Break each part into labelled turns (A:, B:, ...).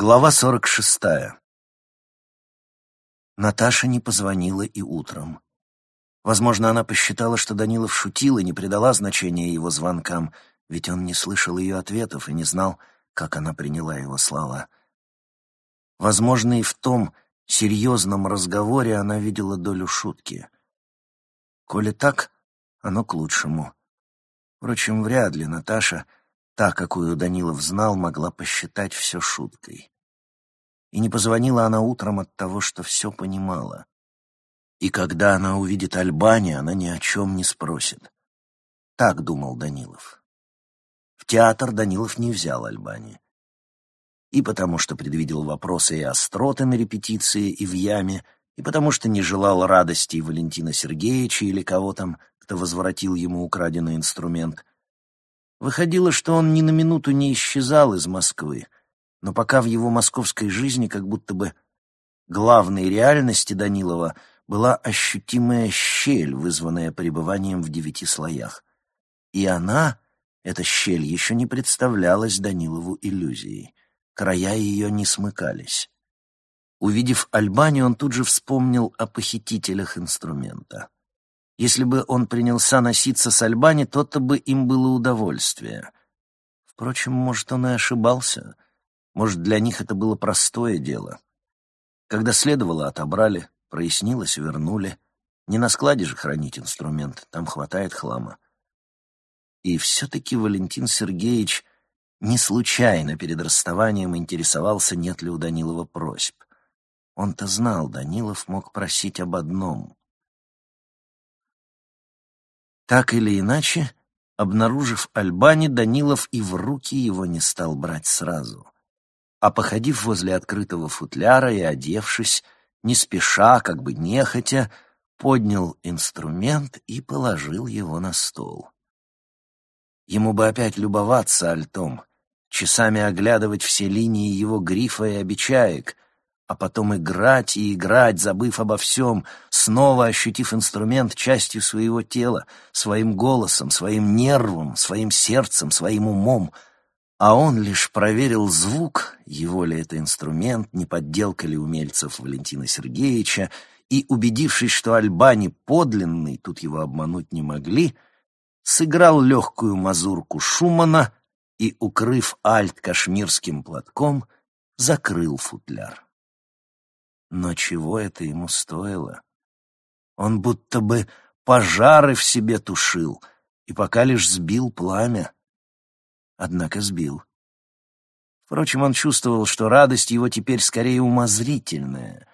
A: Глава сорок шестая. Наташа не позвонила и утром. Возможно, она посчитала, что Данилов шутил и не придала значения его звонкам, ведь он не слышал ее ответов и не знал, как она приняла его слова. Возможно, и в том серьезном разговоре она видела долю шутки. Коли так, оно к лучшему. Впрочем, вряд ли Наташа, та, какую Данилов знал, могла посчитать все шуткой. И не позвонила она утром от того, что все понимала. И когда она увидит Альбани, она ни о чем не спросит. Так думал Данилов. В театр Данилов не взял Альбани. И потому что предвидел вопросы и остроты на репетиции и в яме, и потому что не желал радости Валентина Сергеевича или кого там, кто возвратил ему украденный инструмент. Выходило, что он ни на минуту не исчезал из Москвы, но пока в его московской жизни как будто бы главной реальности Данилова была ощутимая щель, вызванная пребыванием в девяти слоях. И она, эта щель, еще не представлялась Данилову иллюзией. Края ее не смыкались. Увидев Альбани, он тут же вспомнил о похитителях инструмента. Если бы он принялся носиться с Альбани, то-то бы им было удовольствие. Впрочем, может, он и ошибался. Может, для них это было простое дело. Когда следовало, отобрали, Прояснилось, вернули. Не на складе же хранить инструмент, там хватает хлама. И все-таки Валентин Сергеевич не случайно перед расставанием интересовался, нет ли у Данилова просьб. Он-то знал, Данилов мог просить об одном. Так или иначе, обнаружив Альбани, Данилов и в руки его не стал брать сразу. А походив возле открытого футляра и одевшись, не спеша, как бы нехотя, поднял инструмент и положил его на стол. Ему бы опять любоваться альтом, часами оглядывать все линии его грифа и обечаек, а потом играть и играть, забыв обо всем, снова ощутив инструмент частью своего тела, своим голосом, своим нервом, своим сердцем, своим умом — а он лишь проверил звук, его ли это инструмент, не подделка ли умельцев Валентина Сергеевича, и, убедившись, что Альбани подлинный, тут его обмануть не могли, сыграл легкую мазурку Шумана и, укрыв альт кашмирским платком, закрыл футляр. Но чего это ему стоило? Он будто бы пожары в себе тушил и пока лишь сбил пламя однако сбил. Впрочем, он чувствовал, что радость его теперь скорее умозрительная.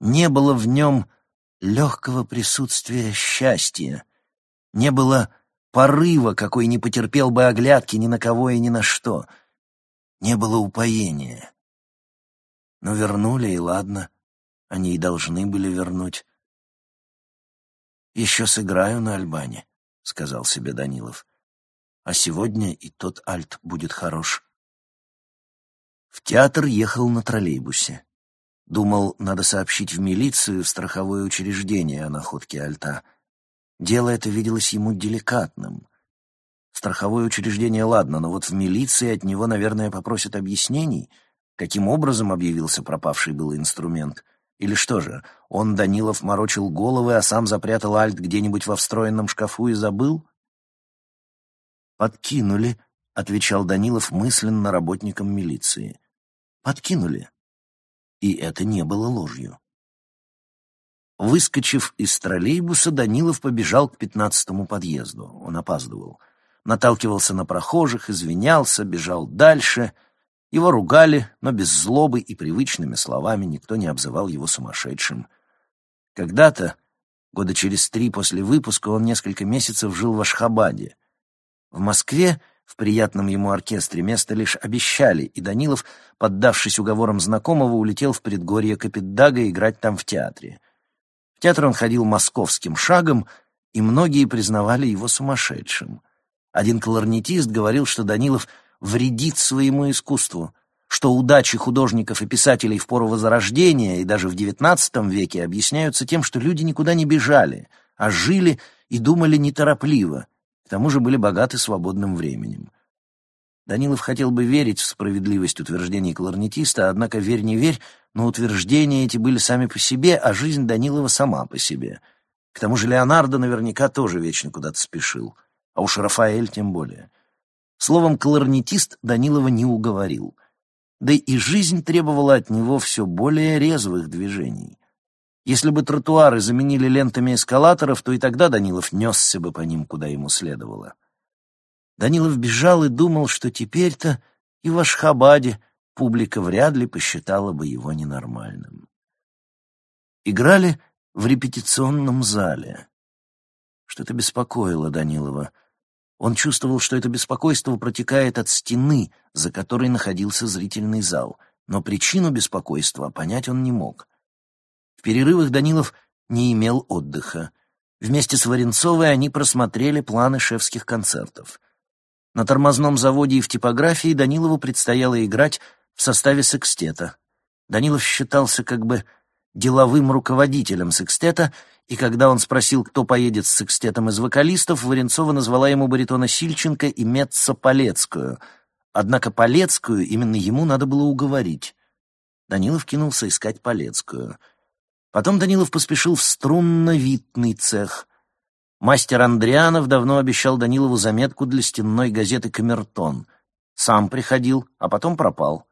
A: Не было в нем легкого присутствия счастья, не было порыва, какой не потерпел бы оглядки ни на кого и ни на что, не было упоения. Но вернули, и ладно, они и должны были вернуть. «Еще сыграю на Альбане», — сказал себе Данилов а сегодня и тот альт будет хорош. В театр ехал на троллейбусе. Думал, надо сообщить в милицию, в страховое учреждение о находке альта. Дело это виделось ему деликатным. Страховое учреждение, ладно, но вот в милиции от него, наверное, попросят объяснений, каким образом объявился пропавший был инструмент. Или что же, он, Данилов, морочил головы, а сам запрятал альт где-нибудь во встроенном шкафу и забыл? «Подкинули», — отвечал Данилов мысленно работникам милиции. «Подкинули». И это не было ложью. Выскочив из троллейбуса, Данилов побежал к пятнадцатому подъезду. Он опаздывал. Наталкивался на прохожих, извинялся, бежал дальше. Его ругали, но без злобы и привычными словами никто не обзывал его сумасшедшим. Когда-то, года через три после выпуска, он несколько месяцев жил в Ашхабаде. В Москве в приятном ему оркестре место лишь обещали, и Данилов, поддавшись уговорам знакомого, улетел в предгорье Капитдага играть там в театре. В театр он ходил московским шагом, и многие признавали его сумасшедшим. Один кларнетист говорил, что Данилов вредит своему искусству, что удачи художников и писателей в пору Возрождения и даже в XIX веке объясняются тем, что люди никуда не бежали, а жили и думали неторопливо — к тому же были богаты свободным временем. Данилов хотел бы верить в справедливость утверждений кларнетиста, однако верь не верь, но утверждения эти были сами по себе, а жизнь Данилова сама по себе. К тому же Леонардо наверняка тоже вечно куда-то спешил, а уж Рафаэль тем более. Словом, кларнетист Данилова не уговорил. Да и жизнь требовала от него все более резвых движений. Если бы тротуары заменили лентами эскалаторов, то и тогда Данилов несся бы по ним, куда ему следовало. Данилов бежал и думал, что теперь-то и в Ашхабаде публика вряд ли посчитала бы его ненормальным. Играли в репетиционном зале. Что-то беспокоило Данилова. Он чувствовал, что это беспокойство протекает от стены, за которой находился зрительный зал, но причину беспокойства понять он не мог. В перерывах Данилов не имел отдыха. Вместе с Варенцовой они просмотрели планы шефских концертов. На тормозном заводе и в типографии Данилову предстояло играть в составе секстета. Данилов считался как бы деловым руководителем секстета, и когда он спросил, кто поедет с секстетом из вокалистов, Варенцова назвала ему баритона Сильченко и Метца Полецкую. Однако Полецкую именно ему надо было уговорить. Данилов кинулся искать Полецкую. Потом Данилов поспешил в струнно-витный цех. Мастер Андрианов давно обещал Данилову заметку для стенной газеты «Камертон». Сам приходил, а потом пропал.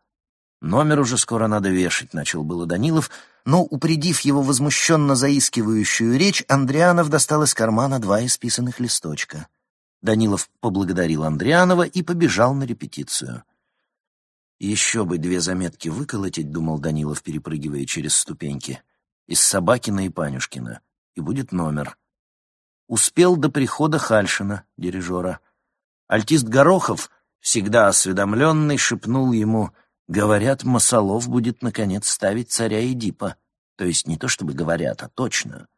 A: Номер уже скоро надо вешать, начал было Данилов, но, упредив его возмущенно заискивающую речь, Андрианов достал из кармана два исписанных листочка. Данилов поблагодарил Андрианова и побежал на репетицию. «Еще бы две заметки выколотить», — думал Данилов, перепрыгивая через ступеньки, «из Собакина и Панюшкина, и будет номер». Успел до прихода Хальшина, дирижера. Альтист Горохов, всегда осведомленный, шепнул ему — Говорят, Масолов будет, наконец, ставить царя Эдипа. То есть не то чтобы говорят, а точно.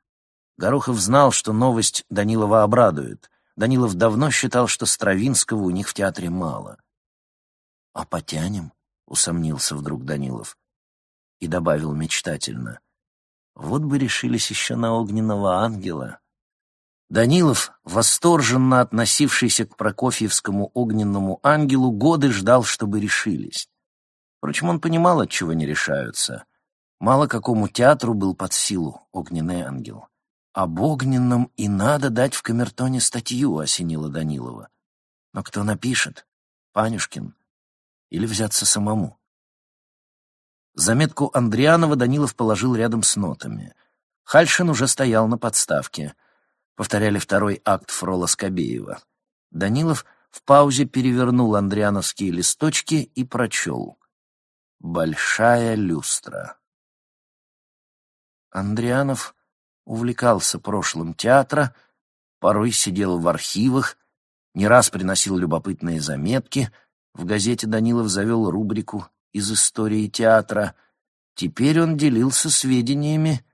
A: Горохов знал, что новость Данилова обрадует. Данилов давно считал, что Стравинского у них в театре мало. «А потянем?» — усомнился вдруг Данилов. И добавил мечтательно. «Вот бы решились еще на огненного ангела». Данилов, восторженно относившийся к Прокофьевскому огненному ангелу, годы ждал, чтобы решились. Впрочем, он понимал, от чего не решаются. Мало какому театру был под силу «Огненный ангел». Об огненном и надо дать в камертоне статью, осенила Данилова. Но кто напишет? Панюшкин? Или взяться самому? Заметку Андрианова Данилов положил рядом с нотами. Хальшин уже стоял на подставке. Повторяли второй акт Фрола Скобеева. Данилов в паузе перевернул андриановские листочки и прочел. Большая люстра. Андрианов увлекался прошлым театра, порой сидел в архивах, не раз приносил любопытные заметки. В газете Данилов завел рубрику из истории театра. Теперь он делился сведениями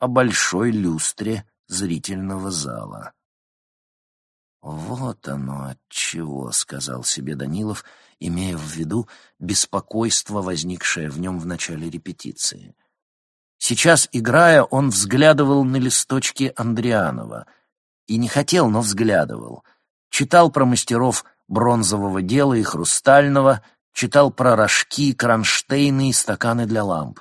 A: о большой люстре зрительного зала. «Вот оно от чего», — сказал себе Данилов, имея в виду беспокойство, возникшее в нем в начале репетиции. Сейчас, играя, он взглядывал на листочки Андрианова. И не хотел, но взглядывал. Читал про мастеров бронзового дела и хрустального, читал про рожки, кронштейны и стаканы для ламп.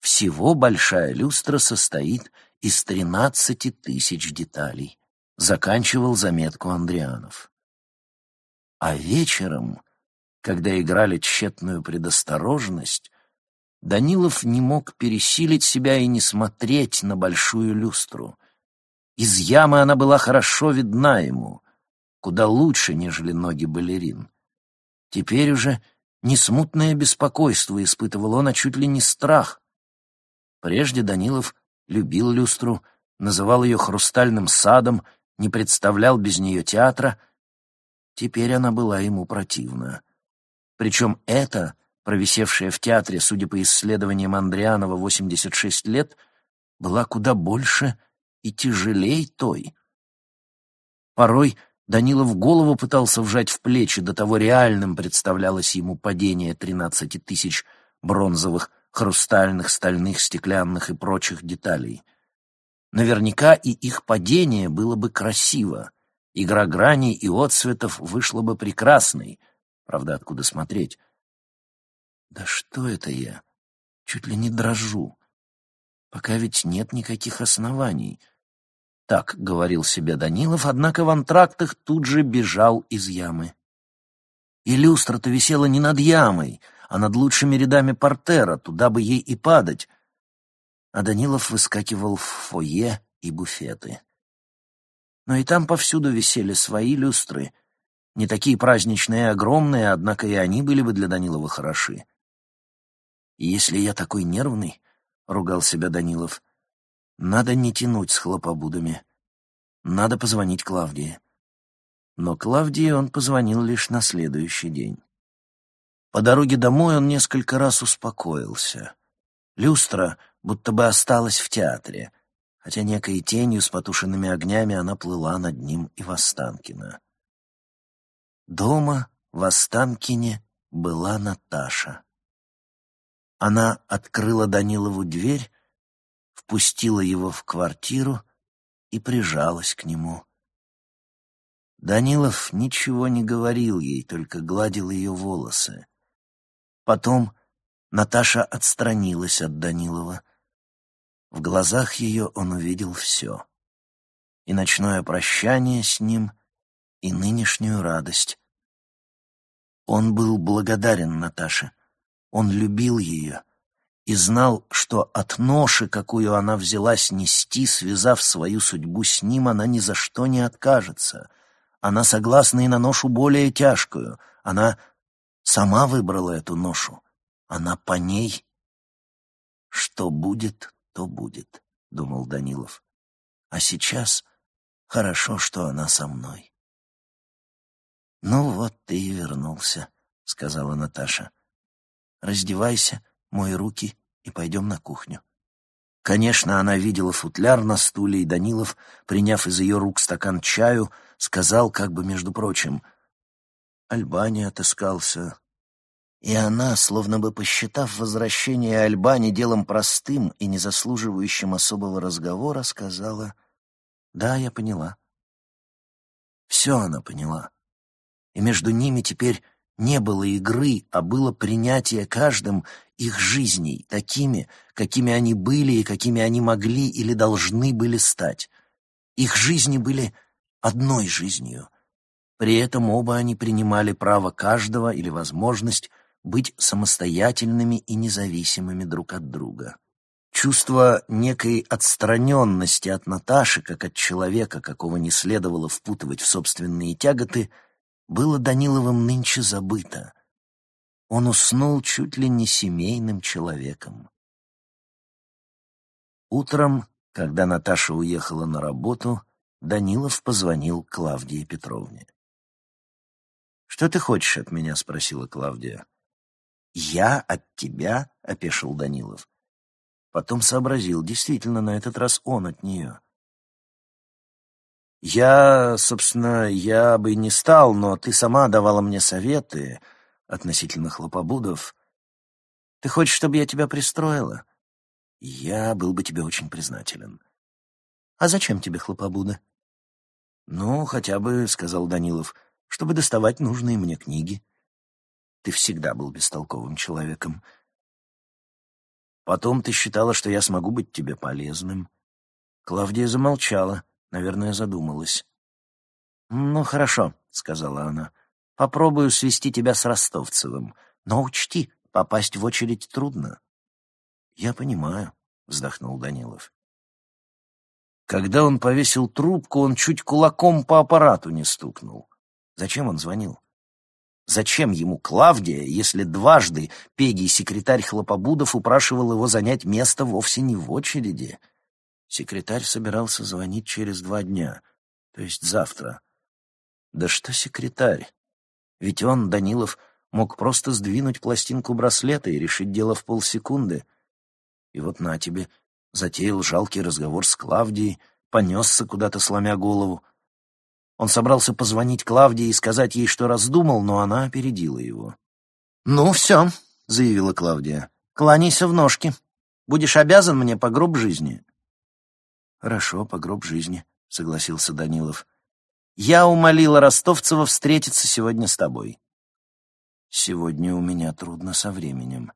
A: Всего большая люстра состоит из тринадцати тысяч деталей заканчивал заметку Андрианов. А вечером, когда играли тщетную предосторожность, Данилов не мог пересилить себя и не смотреть на большую люстру. Из ямы она была хорошо видна ему, куда лучше, нежели ноги балерин. Теперь уже не смутное беспокойство испытывал он, а чуть ли не страх. Прежде Данилов любил люстру, называл ее хрустальным садом — не представлял без нее театра, теперь она была ему противна. Причем это, провисевшая в театре, судя по исследованиям Андрианова, 86 лет, была куда больше и тяжелей той. Порой Данилов голову пытался вжать в плечи, до того реальным представлялось ему падение тринадцати тысяч бронзовых, хрустальных, стальных, стеклянных и прочих деталей — Наверняка и их падение было бы красиво. Игра граней и отцветов вышла бы прекрасной. Правда, откуда смотреть? Да что это я? Чуть ли не дрожу. Пока ведь нет никаких оснований. Так говорил себе Данилов, однако в антрактах тут же бежал из ямы. И люстра-то висела не над ямой, а над лучшими рядами портера, туда бы ей и падать. А Данилов выскакивал в фойе и буфеты. Но и там повсюду висели свои люстры, не такие праздничные и огромные, однако и они были бы для Данилова хороши. Если я такой нервный, — ругал себя Данилов, — надо не тянуть с хлопобудами. Надо позвонить Клавдии. Но Клавдии он позвонил лишь на следующий день. По дороге домой он несколько раз успокоился. Люстра будто бы осталась в театре, хотя некой тенью с потушенными огнями она плыла над ним и в Останкино. Дома в Останкине была Наташа. Она открыла Данилову дверь, впустила его в квартиру и прижалась к нему. Данилов ничего не говорил ей, только гладил ее волосы. Потом Наташа отстранилась от Данилова. В глазах ее он увидел все. И ночное прощание с ним, и нынешнюю радость. Он был благодарен Наташе. Он любил ее и знал, что от ноши, какую она взялась нести, связав свою судьбу с ним, она ни за что не откажется — она согласна и на ношу более тяжкую. Она сама выбрала эту ношу. Она по ней. Что будет, то будет, — думал Данилов. А сейчас хорошо, что она со мной. «Ну вот ты и вернулся», — сказала Наташа. «Раздевайся, мой руки и пойдем на кухню». Конечно, она видела футляр на стуле, и Данилов, приняв из ее рук стакан чаю, — сказал как бы между прочим. Альбани отыскался. И она, словно бы посчитав возвращение Альбани делом простым и не заслуживающим особого разговора, сказала «Да, я поняла». Все она поняла. И между ними теперь не было игры, а было принятие каждым их жизней, такими, какими они были и какими они могли или должны были стать. Их жизни были одной жизнью. При этом оба они принимали право каждого или возможность быть самостоятельными и независимыми друг от друга. Чувство некой отстраненности от Наташи, как от человека, какого не следовало впутывать в собственные тяготы, было Даниловым нынче забыто. Он уснул чуть ли не семейным человеком. Утром, когда Наташа уехала на работу, Данилов позвонил Клавдии Петровне. «Что ты хочешь от меня?» — спросила Клавдия. «Я от тебя?» — опешил Данилов. Потом сообразил, действительно, на этот раз он от нее. «Я, собственно, я бы не стал, но ты сама давала мне советы относительно хлопобудов. Ты хочешь, чтобы я тебя пристроила? Я был бы тебе очень признателен». «А зачем тебе хлопобуда?» «Ну, хотя бы, — сказал Данилов, — чтобы доставать нужные мне книги. Ты всегда был бестолковым человеком. Потом ты считала, что я смогу быть тебе полезным». Клавдия замолчала, наверное, задумалась. «Ну, хорошо», — сказала она. «Попробую свести тебя с Ростовцевым. Но учти, попасть в очередь трудно». «Я понимаю», — вздохнул Данилов. Когда он повесил трубку, он чуть кулаком по аппарату не стукнул. Зачем он звонил? Зачем ему Клавдия, если дважды Пегий секретарь Хлопобудов упрашивал его занять место вовсе не в очереди? Секретарь собирался звонить через два дня, то есть завтра. Да что секретарь? Ведь он, Данилов, мог просто сдвинуть пластинку браслета и решить дело в полсекунды. И вот на тебе, затеял жалкий разговор с Клавдией, понесся куда-то, сломя голову. Он собрался позвонить Клавдии и сказать ей, что раздумал, но она опередила его. «Ну, все», — заявила Клавдия, — «кланяйся в ножки. Будешь обязан мне по гроб жизни». «Хорошо, по гроб жизни», — согласился Данилов. «Я умолила Ростовцева встретиться сегодня с тобой». Сегодня у меня трудно со временем.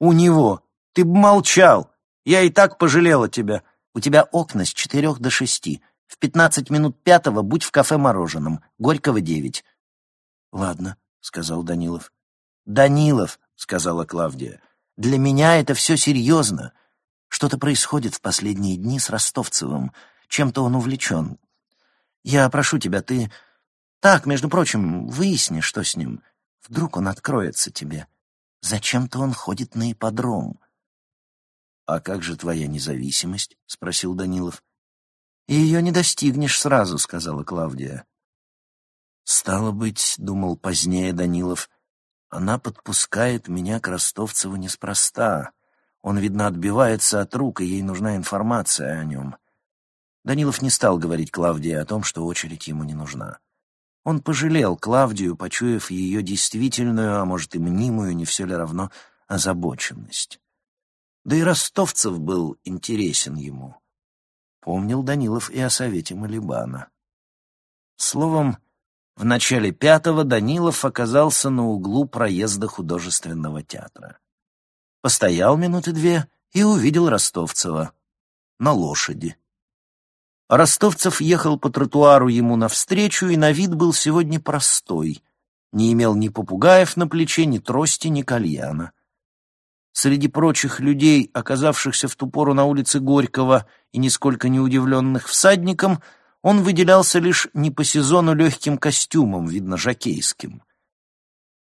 B: У него. Ты б молчал. Я и так пожалела тебя.
A: У тебя окна с четырех до шести. В пятнадцать минут пятого будь в кафе мороженом. Горького девять.
B: Ладно, сказал Данилов.
A: Данилов, сказала Клавдия. Для меня это все серьезно. Что-то происходит в последние дни с Ростовцевым. Чем-то он увлечен. Я прошу тебя, ты... Так, между прочим, выясни, что с ним. Вдруг он откроется тебе. Зачем-то он ходит на ипподром.
B: «А как же твоя независимость?» — спросил Данилов.
A: «Ее не достигнешь сразу», — сказала Клавдия.
B: «Стало быть, — думал позднее Данилов, — она подпускает меня к Ростовцеву неспроста. Он, видно, отбивается от рук, и ей нужна информация о нем». Данилов не стал говорить Клавдии о том, что очередь ему не нужна. Он пожалел Клавдию, почуяв ее действительную, а может и мнимую, не все ли равно, озабоченность. Да и Ростовцев был интересен ему. Помнил Данилов и о совете Малибана. Словом, в начале пятого Данилов оказался на углу проезда художественного театра. Постоял минуты две и увидел Ростовцева на лошади. Ростовцев ехал по тротуару ему навстречу, и на вид был сегодня простой. Не имел ни попугаев на плече, ни трости, ни кальяна. Среди прочих людей, оказавшихся в ту пору на улице Горького и нисколько не удивленных всадником, он выделялся лишь не по сезону легким костюмом, видно, жакейским.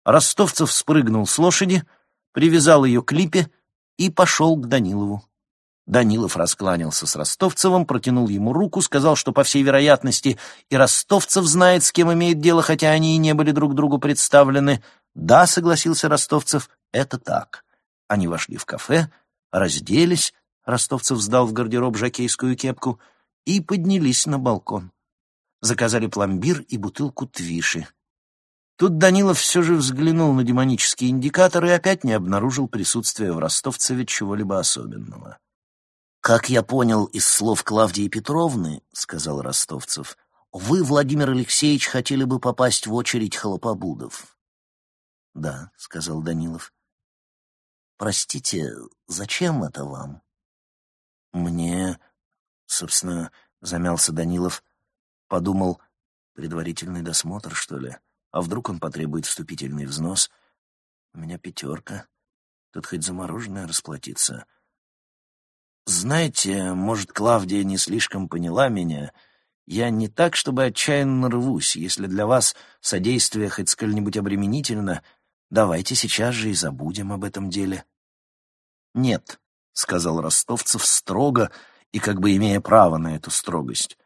B: Ростовцев спрыгнул с лошади, привязал ее к липе и пошел к Данилову. Данилов раскланялся с Ростовцевым, протянул ему руку, сказал, что, по всей вероятности, и Ростовцев знает, с кем имеет дело, хотя они и не были друг другу представлены. «Да», — согласился Ростовцев, — «это так». Они вошли в кафе, разделись, Ростовцев сдал в гардероб жакейскую кепку, и поднялись на балкон. Заказали пломбир и бутылку твиши. Тут Данилов все же взглянул на демонический индикатор и опять не обнаружил присутствия в Ростовцеве чего-либо особенного.
C: «Как я понял из слов Клавдии Петровны, — сказал Ростовцев, — вы, Владимир Алексеевич, хотели бы попасть в очередь хлопобудов».
A: «Да», — сказал Данилов.
C: «Простите, зачем это вам?»
A: «Мне, собственно, — замялся Данилов, — подумал, предварительный досмотр, что ли? А вдруг он потребует вступительный взнос? У меня пятерка. Тут хоть замороженное расплатиться». Знаете, может, Клавдия не слишком поняла меня. Я не так, чтобы отчаянно рвусь. Если для вас содействие хоть сколь-нибудь обременительно, давайте сейчас же и забудем об этом деле.
B: Нет, — сказал Ростовцев строго и как бы имея право на эту строгость.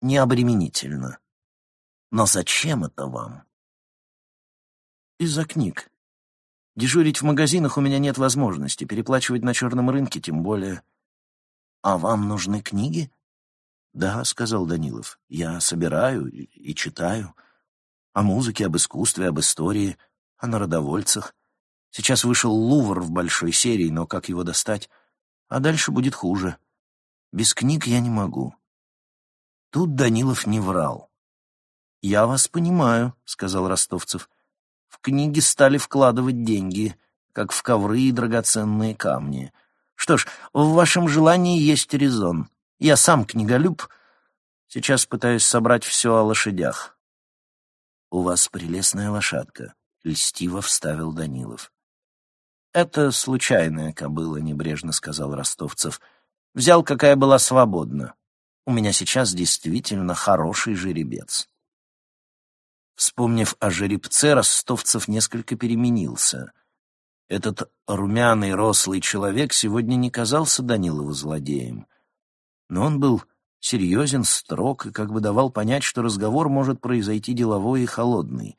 B: Не обременительно. Но зачем это вам?
A: Из-за книг. Дежурить в магазинах у меня нет возможности, переплачивать на черном рынке тем более.
C: «А вам нужны книги?»
A: «Да», — сказал Данилов, — «я собираю и читаю. О музыке, об искусстве, об истории, о народовольцах. Сейчас вышел «Лувр» в большой серии, но как его достать? А дальше будет хуже. Без книг я не могу». Тут Данилов не врал. «Я вас понимаю», — сказал Ростовцев. «В книги стали вкладывать деньги, как в ковры и драгоценные камни». Что ж, в вашем желании есть резон. Я сам книголюб. Сейчас пытаюсь собрать все о лошадях. У вас прелестная лошадка, — льстиво вставил Данилов. Это случайная кобыла, — небрежно сказал Ростовцев. Взял, какая была свободна. У меня сейчас действительно хороший жеребец. Вспомнив о жеребце, Ростовцев несколько переменился. Этот румяный, рослый человек сегодня не казался Данилову злодеем. Но он был серьезен, строг и как бы давал понять, что разговор может произойти деловой и холодный.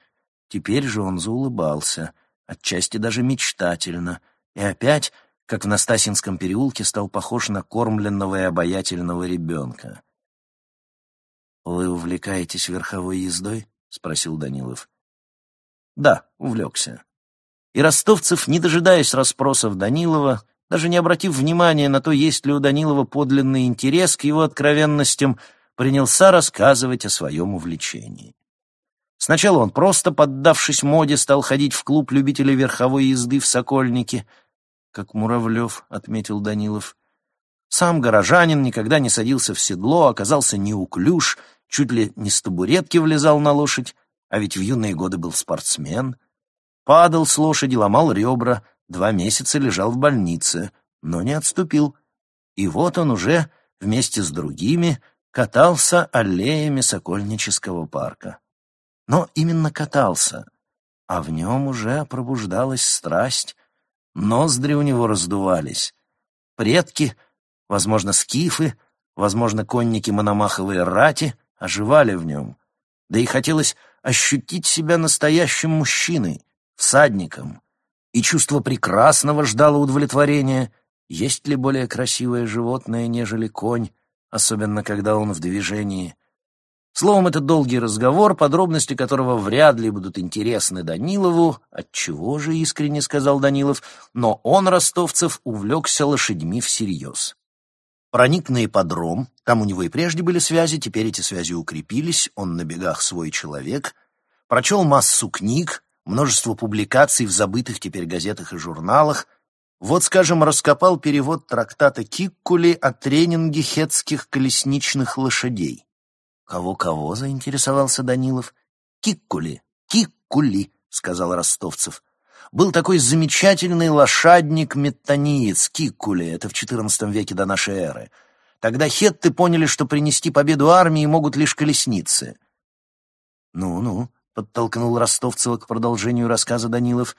A: Теперь же он заулыбался, отчасти даже мечтательно, и опять, как в Настасинском переулке, стал похож на кормленного и обаятельного ребенка. «Вы увлекаетесь верховой ездой?» — спросил Данилов. «Да, увлекся и ростовцев, не дожидаясь расспросов Данилова, даже не обратив внимания на то, есть ли у Данилова подлинный интерес к его откровенностям, принялся рассказывать о своем увлечении.
B: Сначала он просто, поддавшись моде, стал ходить в клуб любителей верховой езды в Сокольнике, как Муравлев, — отметил Данилов. Сам горожанин никогда не садился в седло, оказался неуклюж, чуть ли не с табуретки влезал на лошадь, а ведь в юные годы был спортсмен. Падал с лошади, ломал ребра, два месяца лежал в больнице, но не отступил. И вот он уже вместе с другими катался аллеями Сокольнического парка но именно катался, а в нем уже пробуждалась страсть, ноздри у него раздувались. Предки, возможно, скифы, возможно, конники Мономаховой рати оживали в нем, да и хотелось ощутить себя настоящим мужчиной, всадником, и чувство прекрасного ждало удовлетворения. Есть ли более красивое животное, нежели конь, особенно когда он в движении? Словом, это долгий разговор, подробности которого вряд ли будут интересны Данилову, отчего же, искренне сказал Данилов, но он, ростовцев, увлекся лошадьми всерьез. Проник на ипподром, там у него и прежде были связи, теперь эти связи укрепились, он на бегах свой человек, прочел массу книг, множество публикаций в забытых теперь газетах и журналах, вот, скажем, раскопал перевод трактата Киккули о тренинге хетских колесничных лошадей. «Кого-кого?» — заинтересовался Данилов. «Киккули, Киккули», — сказал Ростовцев. «Был такой замечательный лошадник-метаниец Киккули, это в XIV веке до нашей эры. Тогда хетты поняли, что принести победу армии могут лишь колесницы». «Ну-ну», — подтолкнул Ростовцева к продолжению рассказа Данилов.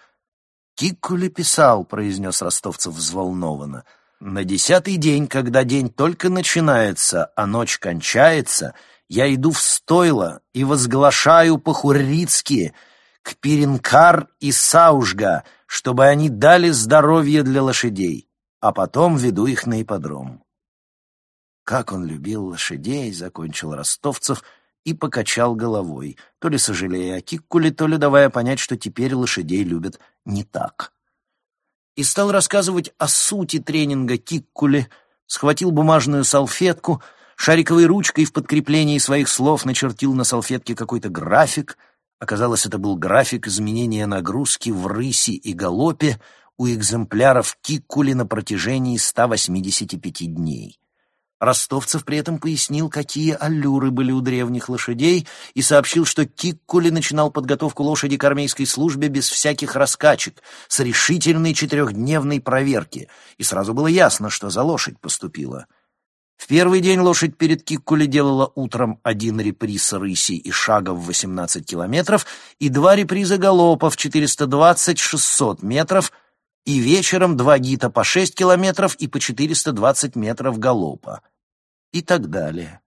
B: «Киккули писал», — произнес Ростовцев взволнованно. «На десятый день, когда день только начинается, а ночь кончается», — я иду в стойло и возглашаю по-хуррицки к Перенкар и Саужга, чтобы они дали здоровье для лошадей, а потом веду их на ипподром. Как он любил лошадей, закончил Ростовцев и покачал головой, то ли сожалея о Киккуле, то ли давая понять, что теперь лошадей любят не так. И стал рассказывать о сути тренинга Киккуле, схватил бумажную салфетку — Шариковой ручкой в подкреплении своих слов начертил на салфетке какой-то график. Оказалось, это был график изменения нагрузки в рыси и галопе у экземпляров киккули на протяжении 185 дней. Ростовцев при этом пояснил, какие аллюры были у древних лошадей, и сообщил, что Киккули начинал подготовку лошади к армейской службе без всяких раскачек, с решительной четырехдневной проверки, и сразу было ясно, что за лошадь поступила — в первый день лошадь перед Киккули делала утром один реприз рыси и шага в 18 километров и два реприза галопа в 420-600 метров, и вечером два гита по 6 километров и по 420 метров галопа. И так далее.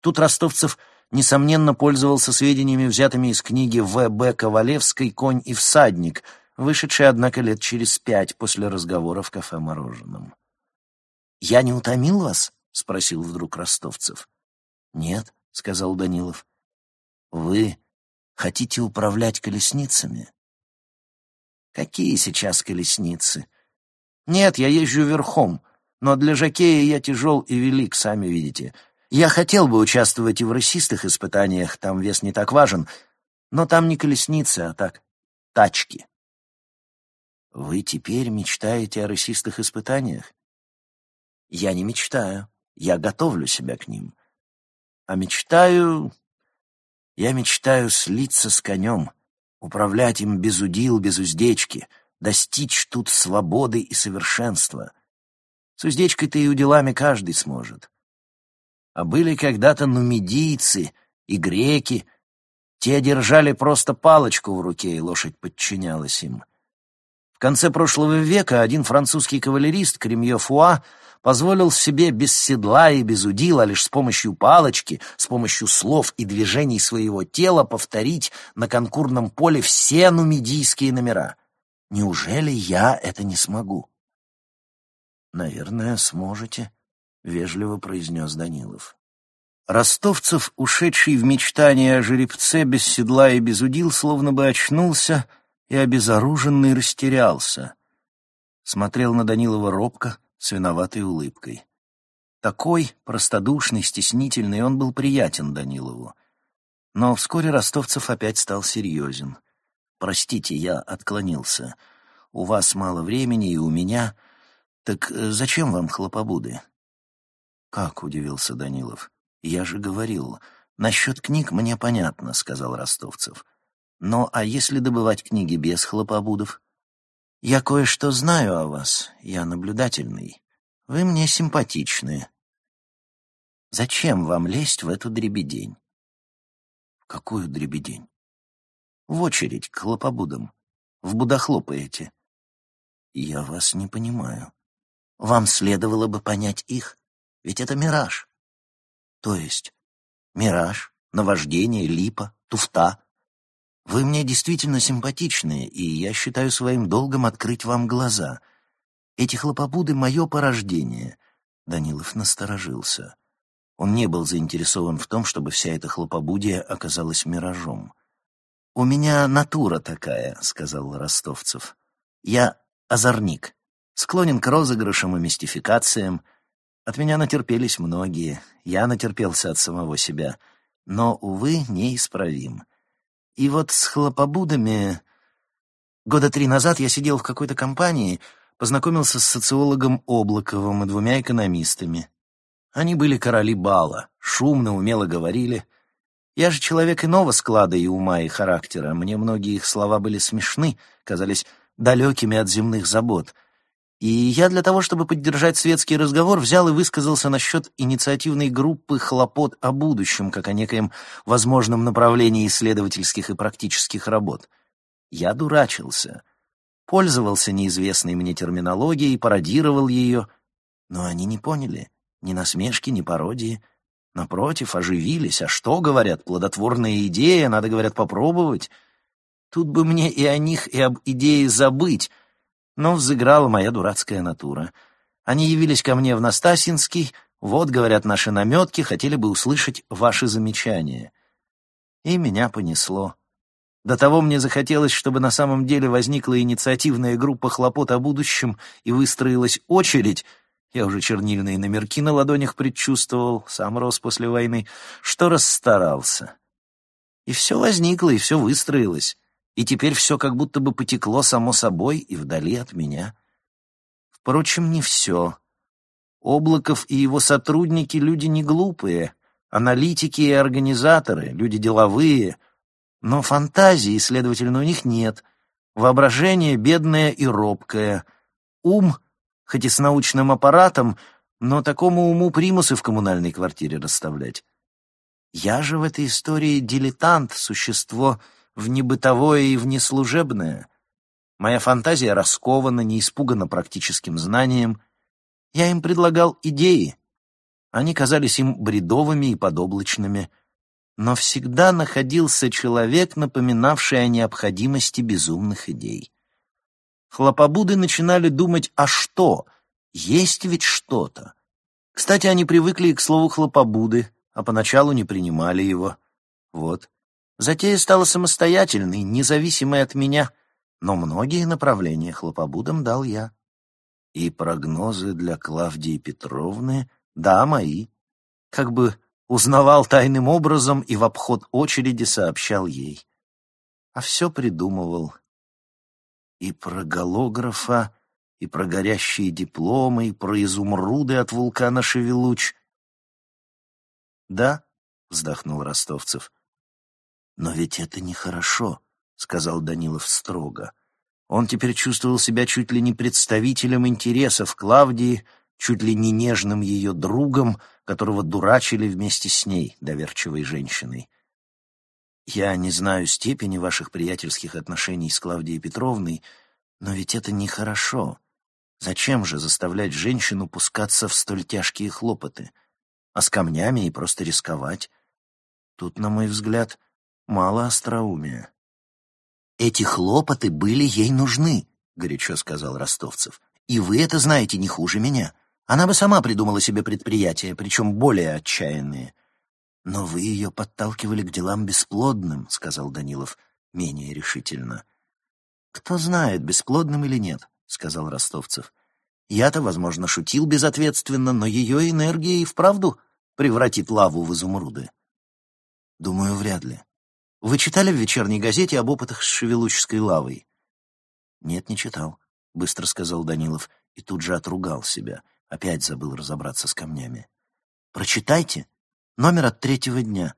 B: Тут Ростовцев, несомненно, пользовался сведениями, взятыми из книги В.Б. Ковалевской «Конь и всадник», вышедшей, однако, лет через пять после разговора в кафе «Мороженом». «Я не утомил вас?» — спросил вдруг Ростовцев. «Нет», — сказал Данилов. «Вы хотите управлять колесницами?» «Какие сейчас колесницы?» «Нет, я езжу верхом, но для жокея я тяжел и велик, сами видите. Я хотел бы участвовать и в рысистых испытаниях, там вес не так важен, но там не колесницы, а так, тачки». «Вы теперь мечтаете о рысистых испытаниях?» «Я не мечтаю. Я готовлю себя к ним. А мечтаю... Я мечтаю слиться с конем, управлять им без удил, без уздечки, достичь тут свободы и совершенства. С уздечкой-то и уделами каждый сможет. А были когда-то нумидийцы и греки. Те держали просто палочку в руке, и лошадь подчинялась им. В конце прошлого века один французский кавалерист, Кремье Фуа, позволил себе без седла и без удила, лишь с помощью палочки, с помощью слов и движений своего тела повторить на конкурном поле все нумидийские номера. Неужели я это не смогу? «Наверное, сможете», — вежливо произнес Данилов. Ростовцев, ушедший в мечтания о жеребце без седла и без удил, словно бы очнулся и обезоруженный растерялся. Смотрел на Данилова робко, с виноватой улыбкой. Такой, простодушный, стеснительный, он был приятен Данилову. Но вскоре Ростовцев опять стал серьезен. «Простите, я отклонился. У вас мало времени, и у меня. Так э, зачем вам хлопобуды?» «Как?» — удивился Данилов. «Я же говорил. Насчет книг мне понятно», — сказал Ростовцев. «Но а если добывать книги без хлопобудов?» «Я кое-что знаю о вас. Я наблюдательный. Вы мне симпатичны. Зачем вам лезть в эту дребедень?» «Какую дребедень?» «В очередь к хлопобудам. В будохлопаете». «Я вас не понимаю. Вам следовало бы понять их, ведь это мираж». «То есть мираж, наваждение, липа, туфта. Вы мне действительно симпатичны, и я считаю своим долгом открыть вам глаза. Эти хлопобуды — мое порождение». Данилов насторожился. Он не был заинтересован в том, чтобы вся эта хлопобудия оказалась миражом. «У меня натура такая», — сказал Ростовцев. «Я озорник, склонен к розыгрышам и мистификациям, от меня натерпелись многие, я натерпелся от самого себя, но, увы, неисправим. И вот с хлопобудами... Года три назад я сидел в какой-то компании, познакомился с социологом Облаковым и двумя экономистами. Они были короли бала, шумно, умело говорили. Я же человек иного склада и ума, и характера. Мне многие их слова были смешны, казались далекими от земных забот — и я для того, чтобы поддержать светский разговор, взял и высказался насчет инициативной группы «Хлопот о будущем», как о некоем возможном направлении исследовательских и практических работ. Я дурачился. Пользовался неизвестной мне терминологией, пародировал ее. Но они не поняли. Ни насмешки, ни пародии. Напротив, оживились. А что, говорят, плодотворная идея, надо, говорят, попробовать. Тут бы мне и о них, и об идее забыть — но взыграла моя дурацкая натура. Они явились ко мне в Настасинский, вот, говорят, наши наметки, хотели бы услышать ваши замечания. И меня понесло. До того мне захотелось, чтобы на самом деле возникла инициативная группа хлопот о будущем и выстроилась очередь, я уже чернильные номерки на ладонях предчувствовал, сам рос после войны, что расстарался. И все возникло, и все выстроилось и теперь все как будто бы потекло само собой и вдали от меня. Впрочем, не все. Облаков и его сотрудники — люди не глупые, аналитики и организаторы, люди деловые, но фантазии, следовательно, у них нет, воображение бедное и робкое, ум, хоть и с научным аппаратом, но такому уму примусы в коммунальной квартире расставлять. Я же в этой истории дилетант, существо — в небытовое и в неслужебное. Моя фантазия раскована, не испугана практическим знанием. Я им предлагал идеи. Они казались им бредовыми и подоблачными. Но всегда находился человек, напоминавший о необходимости безумных идей. Хлопобуды начинали думать «а что?», есть ведь что-то. Кстати, они привыкли к слову «хлопобуды», а поначалу не принимали его. Вот. Затея стала самостоятельной, независимой от меня, но многие направления хлопобудам дал я. И прогнозы для Клавдии Петровны, да, мои. Как бы узнавал тайным образом и в обход очереди сообщал ей. А все придумывал. И про голографа, и про горящие дипломы, и про изумруды от вулкана Шевелуч. «Да», — вздохнул Ростовцев, — «Но ведь это нехорошо», — сказал Данилов строго. Он теперь чувствовал себя чуть ли не представителем интересов Клавдии, чуть ли не нежным ее другом, которого дурачили вместе с ней, доверчивой женщиной. «Я не знаю степени ваших приятельских отношений с Клавдией Петровной, но ведь это нехорошо. Зачем же заставлять женщину пускаться в столь тяжкие хлопоты? А с камнями и просто рисковать? Тут, на мой взгляд, мало остроумия. «Эти хлопоты были ей нужны», — горячо сказал Ростовцев. «И вы это знаете не хуже меня. Она бы сама придумала себе предприятия, причем более отчаянные». «Но вы ее подталкивали к делам бесплодным», — сказал Данилов менее решительно. «Кто знает, бесплодным или нет», — сказал Ростовцев. «Я-то, возможно, шутил безответственно, но ее энергия и вправду превратит лаву в изумруды». «Думаю, вряд ли», Вы читали в вечерней газете об опытах с шевелуческой лавой? Нет, не читал, быстро сказал Данилов и тут же отругал себя. Опять забыл разобраться с камнями. Прочитайте. Номер от третьего дня.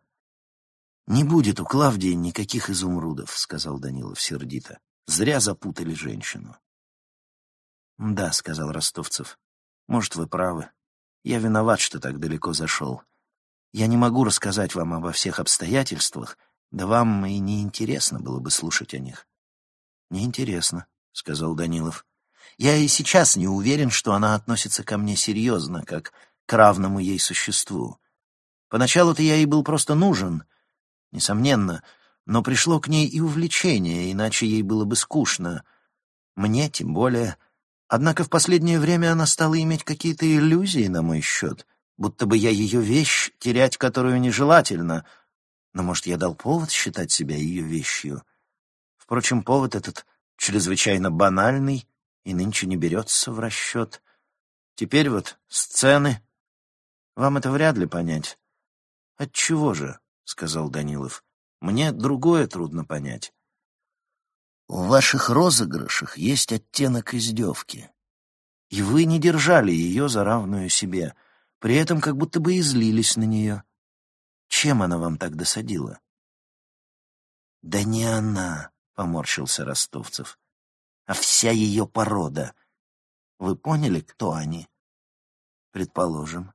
B: Не будет у Клавдии никаких изумрудов, сказал Данилов сердито. Зря запутали женщину. Да, сказал Ростовцев. Может, вы правы. Я виноват, что так далеко зашел. Я не могу рассказать вам обо всех обстоятельствах, да вам и не интересно было бы слушать о них. Неинтересно, сказал Данилов. Я и сейчас не уверен, что она относится ко мне серьезно, как к равному ей существу. Поначалу-то я ей был просто нужен, несомненно, но пришло к ней и увлечение, иначе ей было бы скучно. Мне тем более. Однако в последнее время она стала иметь какие-то иллюзии на мой счет — будто бы я ее вещь, терять которую нежелательно. Но, может, я дал повод считать себя ее вещью? Впрочем, повод этот чрезвычайно банальный и нынче не берется в расчет. Теперь вот сцены. Вам это вряд ли понять. Отчего же, — сказал Данилов, — мне другое трудно понять. В ваших розыгрышах есть оттенок издевки. И вы не держали ее за равную себе — при этом как будто бы излились на нее. Чем она вам так досадила? «Да не она», — поморщился Ростовцев, — «а вся ее порода. Вы поняли, кто они?» «Предположим.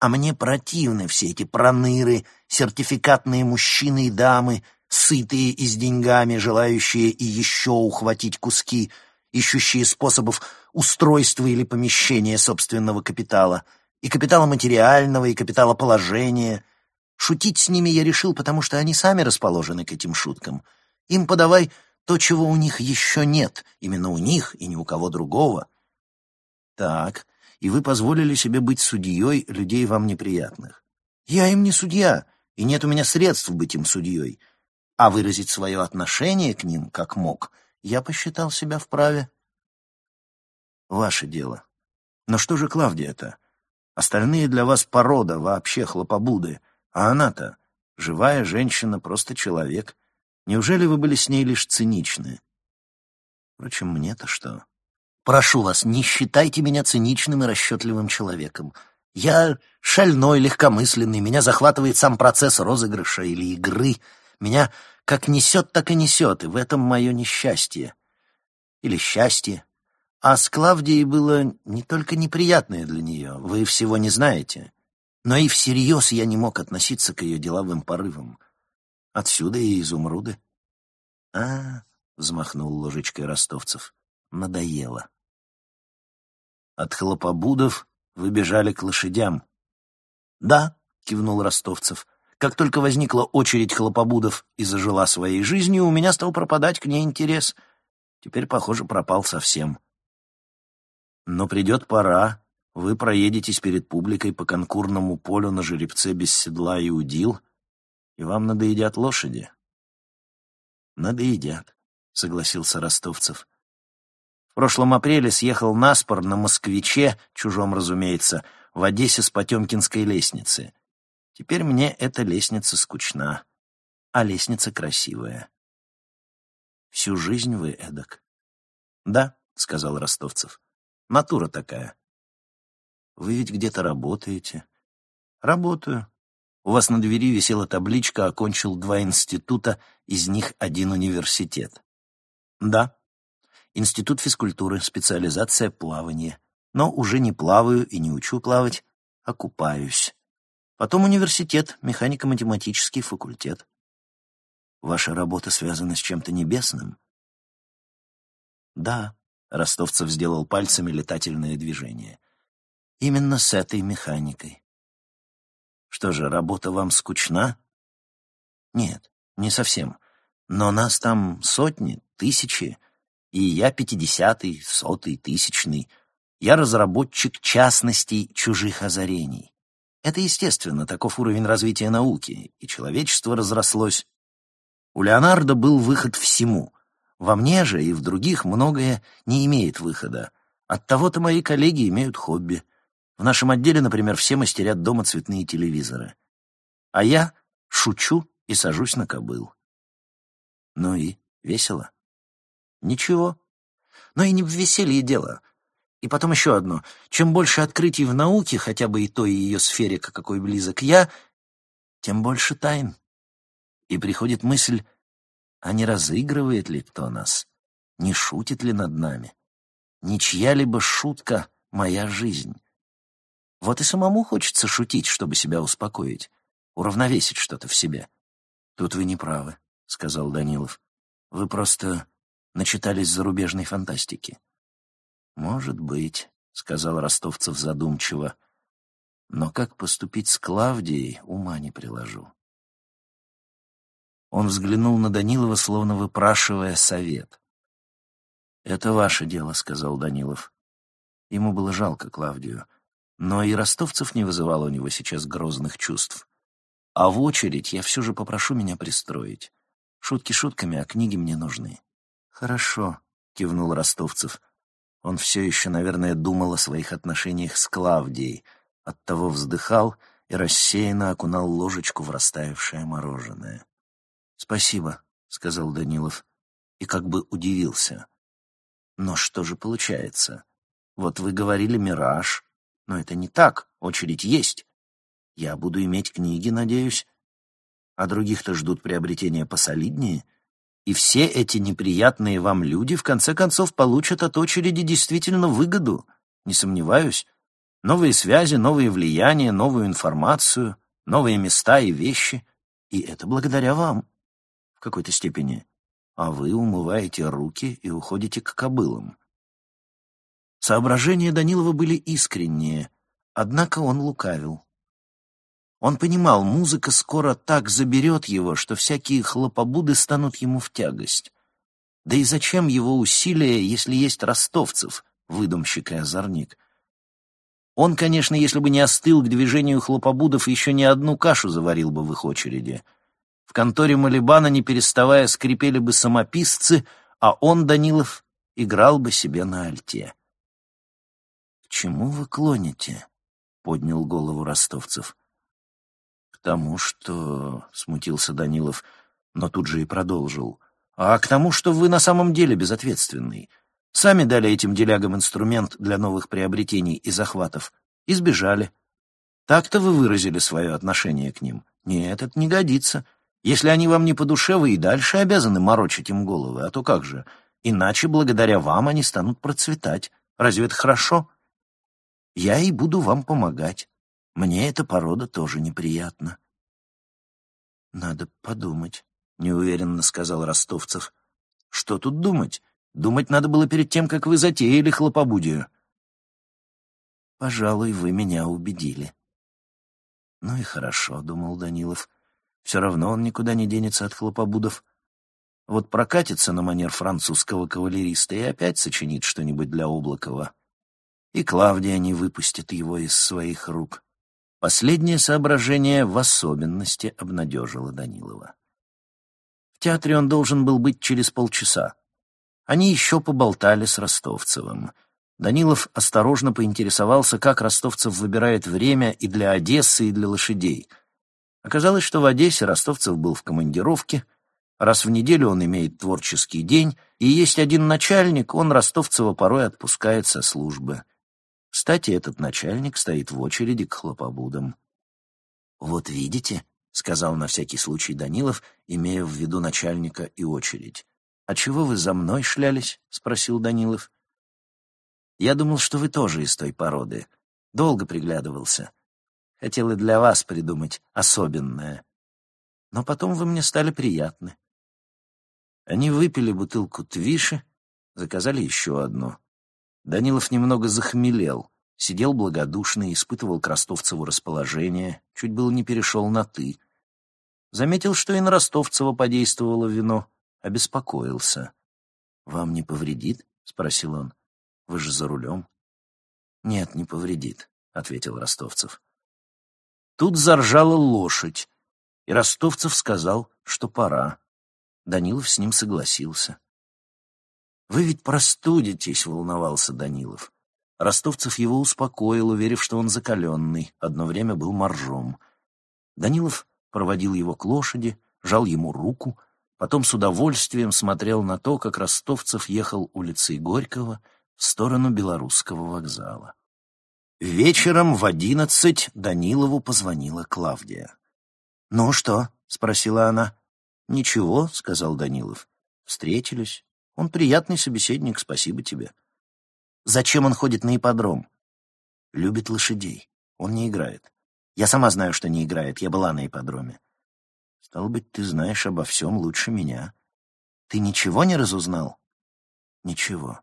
B: А мне противны все эти проныры, сертификатные мужчины и дамы, сытые и с деньгами, желающие и еще ухватить куски, ищущие способов устройства или помещения собственного капитала» и капитала материального, и капитала положения. Шутить с ними я решил, потому что они сами расположены к этим шуткам. Им подавай то, чего у них еще нет, именно у них и ни у кого другого. Так, и вы позволили себе быть судьей людей вам неприятных. Я им не судья, и нет у меня средств быть им судьей. А выразить свое отношение к ним, как мог, я посчитал себя вправе. Ваше дело. Но что же Клавдия-то? Остальные для вас порода, вообще хлопобуды. А она-то живая женщина, просто человек. Неужели вы были с ней лишь циничны? Впрочем, мне-то что? Прошу вас, не считайте меня циничным и расчетливым человеком. Я шальной, легкомысленный, меня захватывает сам процесс розыгрыша или игры. Меня как несет, так и несет, и в этом мое несчастье. Или счастье, а с Клавдией было не только неприятное для нее, вы всего не знаете, но и всерьез я не мог относиться к ее деловым порывам. Отсюда и изумруды. А, взмахнул ложечкой ростовцев, надоело. От хлопобудов выбежали к лошадям. Да, кивнул ростовцев, как только возникла очередь хлопобудов и зажила своей жизнью, у меня стал пропадать к ней интерес. Теперь, похоже, пропал совсем. Но придет пора, вы проедетесь перед публикой по конкурному полю на жеребце без седла и удил, и вам надоедят лошади. Надоедят, согласился Ростовцев. В прошлом апреле съехал наспор на москвиче, чужом, разумеется, в Одессе с Потемкинской лестницы. Теперь мне эта лестница скучна, а лестница красивая. Всю жизнь вы эдак. Да, сказал Ростовцев. Натура такая. Вы ведь где-то работаете. Работаю. У вас на двери висела табличка «Окончил два института, из них один университет». Да. Институт физкультуры, специализация плавание. Но уже не плаваю и не учу плавать, а купаюсь. Потом университет, механико-математический факультет. Ваша работа связана с чем-то небесным? Да. Ростовцев сделал пальцами летательное движение. Именно с этой механикой. Что же, работа вам скучна? Нет, не совсем. Но нас там сотни, тысячи, и я пятидесятый, сотый, тысячный. Я разработчик частностей чужих озарений. Это естественно, таков уровень развития науки, и человечество разрослось. У Леонардо был выход всему — во мне же и в других многое не имеет выхода. Оттого-то мои коллеги имеют хобби. В нашем отделе, например, все мастерят дома цветные телевизоры. А я шучу и сажусь на кобыл. Ну и весело? Ничего. Но и не в веселье дело. И потом еще одно. Чем больше открытий в науке, хотя бы и той ее сфере, к какой близок я, тем больше тайн. И приходит мысль, а не разыгрывает ли кто нас? Не шутит ли над нами? Не чья-либо шутка моя жизнь? Вот и самому хочется шутить, чтобы себя успокоить, уравновесить что-то в себе. Тут вы не правы, — сказал Данилов. Вы просто начитались зарубежной фантастики. Может быть, — сказал Ростовцев задумчиво. Но как поступить с Клавдией, ума не приложу. Он взглянул на Данилова, словно выпрашивая совет. «Это ваше дело», — сказал Данилов. Ему было жалко Клавдию, но и ростовцев не вызывало у него сейчас грозных чувств. А в очередь я все же попрошу меня пристроить. Шутки шутками, а книги мне нужны. «Хорошо», — кивнул Ростовцев. Он все еще, наверное, думал о своих отношениях с Клавдией, оттого вздыхал и рассеянно окунал ложечку в растаявшее мороженое. «Спасибо», — сказал Данилов, и как бы удивился. Но что же получается? Вот вы говорили «Мираж», но это не так, очередь есть. Я буду иметь книги, надеюсь. А других-то ждут приобретения посолиднее. И все эти неприятные вам люди в конце концов получат от очереди действительно выгоду, не сомневаюсь. Новые связи, новые влияния, новую информацию, новые места и вещи. И это благодаря вам, в какой-то степени а вы умываете руки и уходите к кобылам. Соображения Данилова были искренние, однако он лукавил. Он понимал, музыка скоро так заберет его, что всякие хлопобуды станут ему в тягость. Да и зачем его усилия, если есть ростовцев, выдумщик и озорник? Он, конечно, если бы не остыл к движению хлопобудов, еще не одну кашу заварил бы в их очереди — в конторе Малибана, не переставая, скрипели бы самописцы, а он, Данилов, играл бы себе на альте. «К чему вы клоните?» — поднял голову ростовцев. «К тому, что...» — смутился Данилов, но тут же и продолжил. «А к тому, что вы на самом деле безответственный. Сами дали этим делягам инструмент для новых приобретений и захватов. И сбежали. Так-то вы выразили свое отношение к ним. Нет, это не годится. Если они вам не по душе, вы и дальше обязаны морочить им головы, а то как же? Иначе благодаря вам они станут процветать. Разве это хорошо? Я и буду вам помогать. Мне эта порода тоже неприятна. Надо подумать, — неуверенно сказал Ростовцев. Что тут думать? Думать надо было перед тем, как вы затеяли хлопобудию. Пожалуй, вы меня убедили. Ну и хорошо, — думал Данилов. Все равно он никуда не денется от хлопобудов. Вот прокатится на манер французского кавалериста и опять сочинит что-нибудь для Облакова. И Клавдия не выпустит его из своих рук. Последнее соображение в особенности обнадежило Данилова. В театре он должен был быть через полчаса. Они еще поболтали с Ростовцевым. Данилов осторожно поинтересовался, как Ростовцев выбирает время и для Одессы, и для лошадей — Оказалось, что в Одессе Ростовцев был в командировке, раз в неделю он имеет творческий день, и есть один начальник, он Ростовцева порой отпускает со службы. Кстати, этот начальник стоит в очереди к хлопобудам. «Вот видите», — сказал на всякий случай Данилов, имея в виду начальника и очередь. «А чего вы за мной шлялись?» — спросил Данилов. «Я думал, что вы тоже из той породы. Долго приглядывался. Хотел и для вас придумать особенное. Но потом вы мне стали приятны. Они выпили бутылку твиши, заказали еще одну. Данилов немного захмелел, сидел благодушный, испытывал к Ростовцеву расположение, чуть было не перешел на «ты». Заметил, что и на Ростовцева подействовало вино, обеспокоился. «Вам не повредит?» — спросил он. «Вы же за рулем». «Нет, не повредит», — ответил Ростовцев. Тут заржала лошадь, и Ростовцев сказал, что пора. Данилов с ним согласился. «Вы ведь простудитесь», — волновался Данилов. Ростовцев его успокоил, уверив, что он закаленный, одно время был моржом. Данилов проводил его к лошади, жал ему руку, Потом с удовольствием смотрел на то, как Ростовцев ехал улицей Горького в сторону Белорусского вокзала. Вечером в одиннадцать Данилову позвонила Клавдия. «Ну что?» — спросила она. «Ничего», — сказал Данилов. «Встретились. Он приятный собеседник, спасибо тебе». «Зачем он ходит на ипподром?» «Любит лошадей. Он не играет. Я сама знаю, что не играет. Я была на ипподроме». «Стало быть, ты знаешь обо всем лучше меня». «Ты ничего не разузнал?» «Ничего».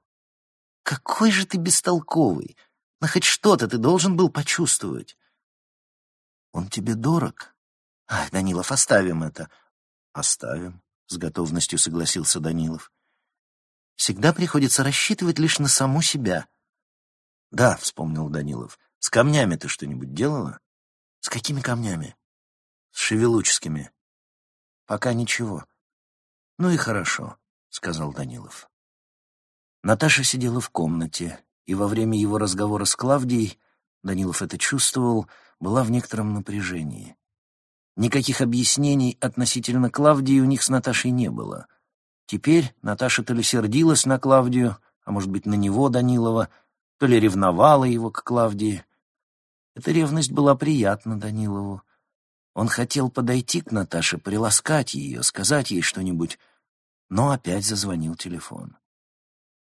B: «Какой же ты бестолковый! Но хоть что-то ты должен был почувствовать». «Он тебе дорог?» «Ах, Данилов, оставим это. «Оставим», — с готовностью согласился Данилов. «Всегда приходится рассчитывать лишь на саму себя». «Да», — вспомнил Данилов. «С камнями ты что-нибудь делала?» «С какими камнями?» «С шевелуческими». «Пока ничего». «Ну и хорошо», — сказал Данилов. Наташа сидела в комнате, и во время его разговора с Клавдией, Данилов это чувствовал, была в некотором напряжении. Никаких объяснений относительно Клавдии у них с Наташей не было. Теперь Наташа то ли сердилась на Клавдию, а может быть, на него, Данилова, то ли ревновала его к Клавдии. Эта ревность была приятна Данилову. Он хотел подойти к Наташе, приласкать ее, сказать ей что-нибудь, но опять зазвонил телефон.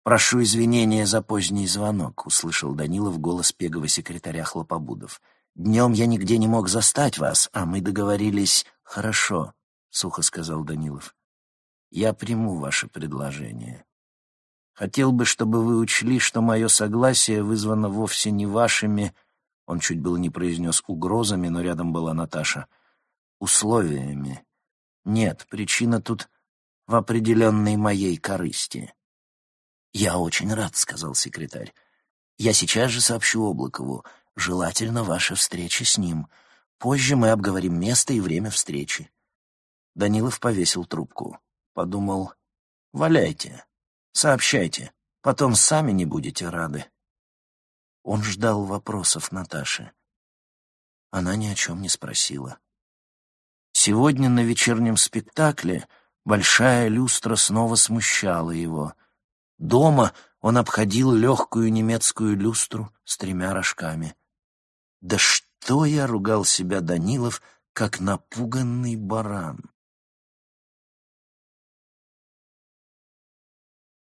B: «Прошу извинения за поздний звонок», — услышал Данилов голос пегого секретаря Хлопобудов. Днем я нигде не мог застать вас, а мы договорились...» «Хорошо», — сухо сказал Данилов. «Я приму ваше предложение. Хотел бы, чтобы вы учли, что мое согласие вызвано вовсе не вашими...» Он чуть было не произнес угрозами, но рядом была Наташа. «Условиями. Нет, причина тут в определенной моей корысти». «Я очень рад», — сказал секретарь. «Я сейчас же сообщу Облакову. Желательно ваша встреча с ним. Позже мы обговорим место и время встречи. Данилов повесил трубку. Подумал, валяйте, сообщайте, потом сами не будете рады. Он ждал вопросов Наташи. Она ни о чем не спросила. Сегодня на вечернем спектакле большая люстра снова смущала его. Дома он обходил легкую немецкую люстру с тремя рожками — да что я ругал себя, Данилов, как напуганный баран.